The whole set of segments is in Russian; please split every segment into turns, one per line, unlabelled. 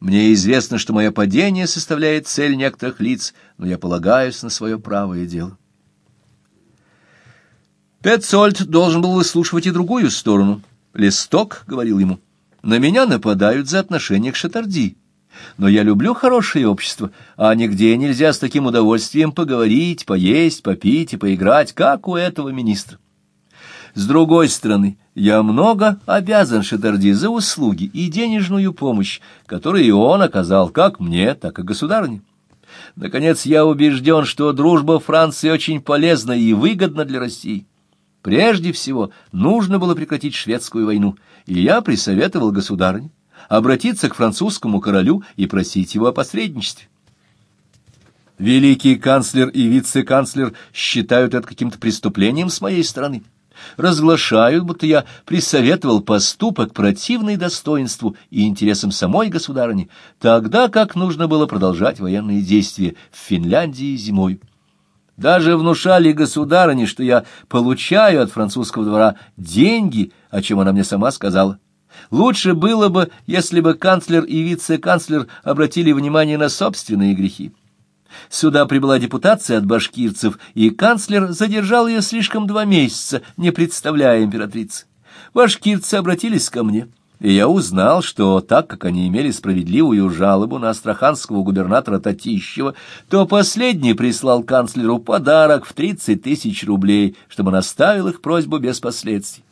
Мне известно, что мое падение составляет цель некоторых лиц, но я полагаюсь на свое правое дело. Петцольд должен был выслушивать и другую сторону. Листок говорил ему, «На меня нападают за отношение к Шатарди, но я люблю хорошее общество, а нигде нельзя с таким удовольствием поговорить, поесть, попить и поиграть, как у этого министра. С другой стороны, я много обязан Шатарди за услуги и денежную помощь, которые он оказал как мне, так и государыне. Наконец, я убежден, что дружба Франции очень полезна и выгодна для России. Прежде всего, нужно было прекратить шведскую войну, и я присоветовал государыне обратиться к французскому королю и просить его о посредничестве. Великий канцлер и вице-канцлер считают это каким-то преступлением с моей стороны. Разглашают, будто я присоветовал поступок, противный достоинству и интересам самой государыни, тогда как нужно было продолжать военные действия в Финляндии зимой. Даже внушали государыне, что я получаю от французского двора деньги, о чем она мне сама сказала. Лучше было бы, если бы канцлер и вице-канцлер обратили внимание на собственные грехи. Сюда прибыла депутация от башкирцев, и канцлер задержал ее слишком два месяца, не представляя императрицы. Башкирцы обратились ко мне, и я узнал, что так как они имели справедливую жалобу на астраханского губернатора Татищева, то последний прислал канцлеру подарок в тридцать тысяч рублей, чтобы он оставил их просьбу без последствий.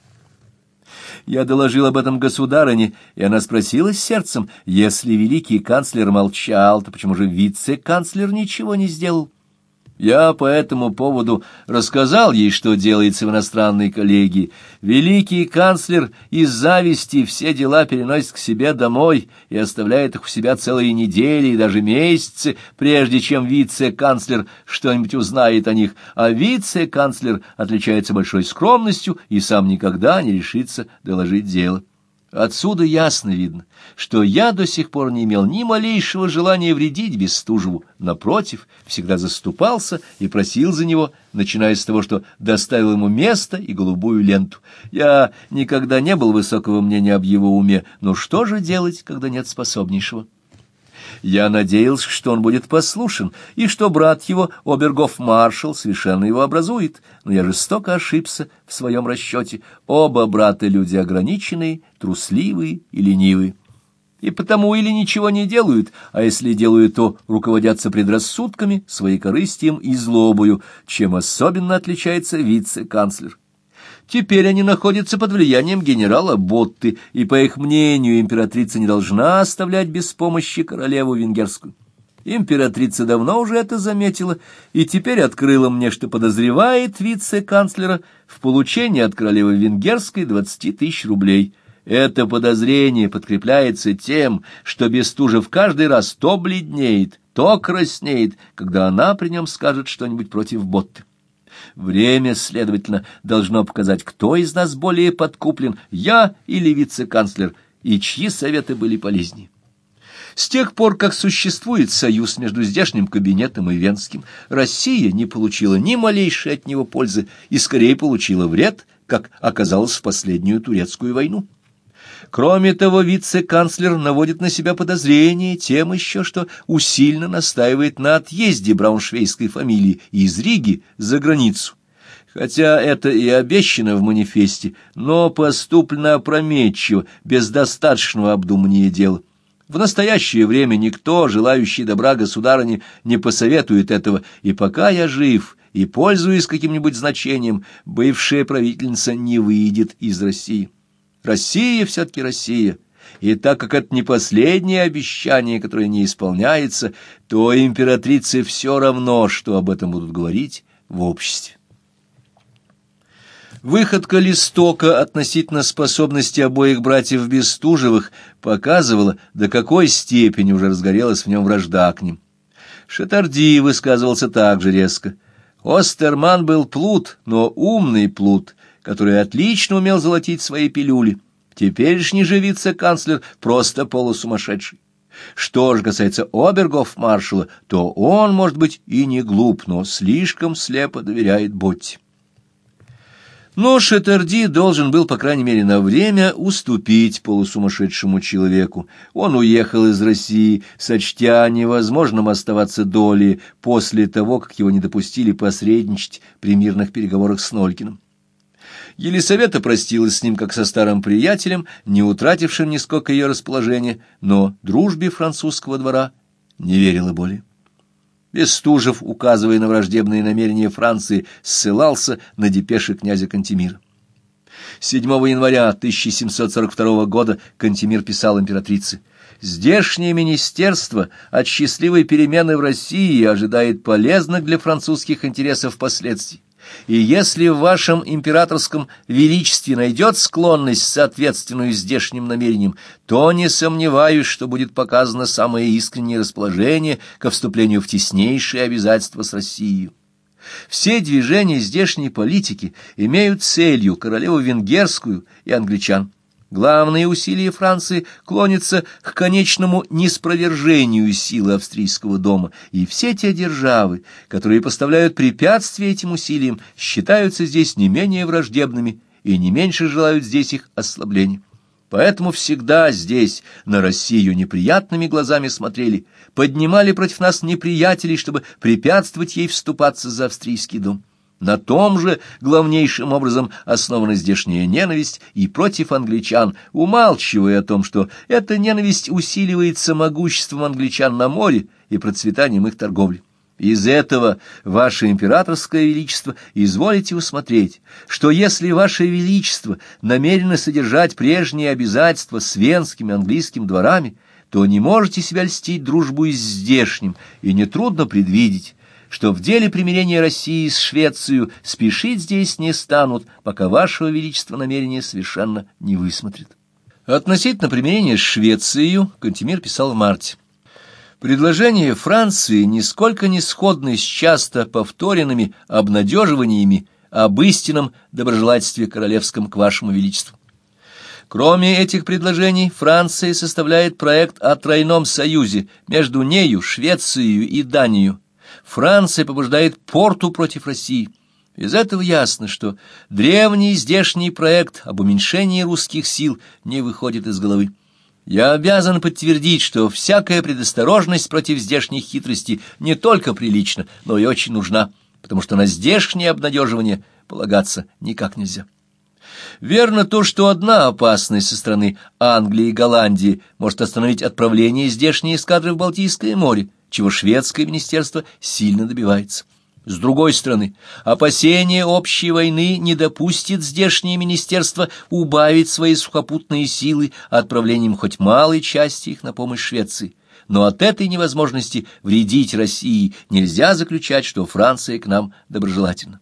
Я доложил об этом государыне, и она спросила с сердцем, если великий канцлер молчал, то почему же вице-канцлер ничего не сделал? Я по этому поводу рассказал ей, что делается в иностранной коллегии. Великий канцлер из зависти все дела переносит к себе домой и оставляет их у себя целые недели и даже месяцы, прежде чем вице-канцлер что-нибудь узнает о них, а вице-канцлер отличается большой скромностью и сам никогда не решится доложить дело. Отсюда ясно видно, что я до сих пор не имел ни малейшего желания вредить Бестужеву, напротив, всегда заступался и просил за него, начиная с того, что доставил ему место и голубую ленту. Я никогда не был высокого мнения об его уме, но что же делать, когда нет способнейшего? Я надеялся, что он будет послушен, и что брат его, обергов-маршал, совершенно его образует, но я жестоко ошибся в своем расчете. Оба брата люди ограниченные, трусливые и ленивые. И потому или ничего не делают, а если делают, то руководятся предрассудками, своей корыстием и злобою, чем особенно отличается вице-канцлер. Теперь они находятся под влиянием генерала Ботты, и, по их мнению, императрица не должна оставлять без помощи королеву венгерскую. Императрица давно уже это заметила, и теперь открыла мне, что подозревает вице-канцлера в получении от королевы венгерской двадцати тысяч рублей. Это подозрение подкрепляется тем, что Бестужев каждый раз то бледнеет, то краснеет, когда она при нем скажет что-нибудь против Ботты. Время, следовательно, должно показать, кто из нас более подкуплен, я или вице-канцлер, и чьи советы были полезнее. С тех пор, как существует союз между здешним кабинетом и венским, Россия не получила ни малейшей от него пользы и скорее получила вред, как оказалось в последнюю турецкую войну. Кроме того, вице-канцлер наводит на себя подозрение тем еще, что усиленно настаивает на отъезде брауншвейской фамилии из Риги за границу. Хотя это и обещано в манифесте, но поступлено опрометчиво, без достаточного обдумания дела. В настоящее время никто, желающий добра государыне, не посоветует этого, и пока я жив и пользуюсь каким-нибудь значением, бывшая правительница не выйдет из России. Россия все-таки Россия. И так как это не последнее обещание, которое не исполняется, то императрице все равно, что об этом будут говорить в обществе. Выходка листока относительно способности обоих братьев Бестужевых показывала, до какой степени уже разгорелась в нем вражда к ним. Шатарди высказывался также резко. Остерман был плут, но умный плут, который отлично умел золотить свои пилюли. Теперешний же вице-канцлер просто полусумасшедший. Что же касается обергов-маршала, то он, может быть, и не глуп, но слишком слепо доверяет Ботте. Но Шетарди должен был, по крайней мере, на время уступить полусумасшедшему человеку. Он уехал из России, сочтя невозможным оставаться долей после того, как его не допустили посредничать при мирных переговорах с Нолькиным. Елисавета простилась с ним как со старым приятелем, не утратившим нисколько ее расположения, но дружбе французского двора не верила более. Бестужев, указывая на враждебные намерения Франции, ссылался на депеши князя Кантемира. 7 января 1742 года Кантемир писал императрице «Здешнее министерство от счастливой перемены в России ожидает полезных для французских интересов последствий. И если в вашем императорском величестве найдет склонность, соответственную здешним намерениям, то не сомневаюсь, что будет показано самое искреннее расположение ко вступлению в теснейшие обязательства с Россией. Все движения здешней политики имеют целью королеву венгерскую и англичан. Главные усилия Франции клонятся к конечному неспровержению силы австрийского дома, и все те державы, которые поставляют препятствия этим усилиям, считаются здесь не менее враждебными и не меньше желают здесь их ослабления. Поэтому всегда здесь на Россию неприятными глазами смотрели, поднимали против нас неприятелей, чтобы препятствовать ей вступаться за австрийский дом. На том же главнейшим образом основана здешняя ненависть и против англичан, умалчивая о том, что эта ненависть усиливается могуществом англичан на море и процветанием их торговли. Из этого, Ваше Императорское Величество, изволите усмотреть, что если Ваше Величество намерено содержать прежние обязательства с венскими английскими дворами, то не можете себя льстить дружбу с здешним, и нетрудно предвидеть, что в деле примирения России с Швецией спешить здесь не станут, пока Вашего Величества намерение совершенно не высмотрит. Относительно примирения с Швецией Кантемир писал в марте. Предложения Франции нисколько не сходны с часто повторенными обнадеживаниями об истинном доброжелательстве королевском к Вашему Величеству. Кроме этих предложений, Франция составляет проект о тройном союзе между нею, Швецией и Данией, Франция побуждает Порту против России. Из этого ясно, что древний здешний проект об уменьшении русских сил не выходит из головы. Я обязан подтвердить, что всякая предосторожность против здешних хитростей не только прилична, но и очень нужна, потому что на здешнее обнадеживание полагаться никак нельзя. Верно то, что одна опасность со стороны Англии и Голландии может остановить отправление здешней эскадры в Балтийское море, чего шведское министерство сильно добивается. С другой стороны, опасение общей войны не допустит здешнее министерство убавить свои сухопутные силы отправлением хоть малой части их на помощь Швеции. Но от этой невозможности вредить России нельзя заключать, что Франция к нам доброжелательна.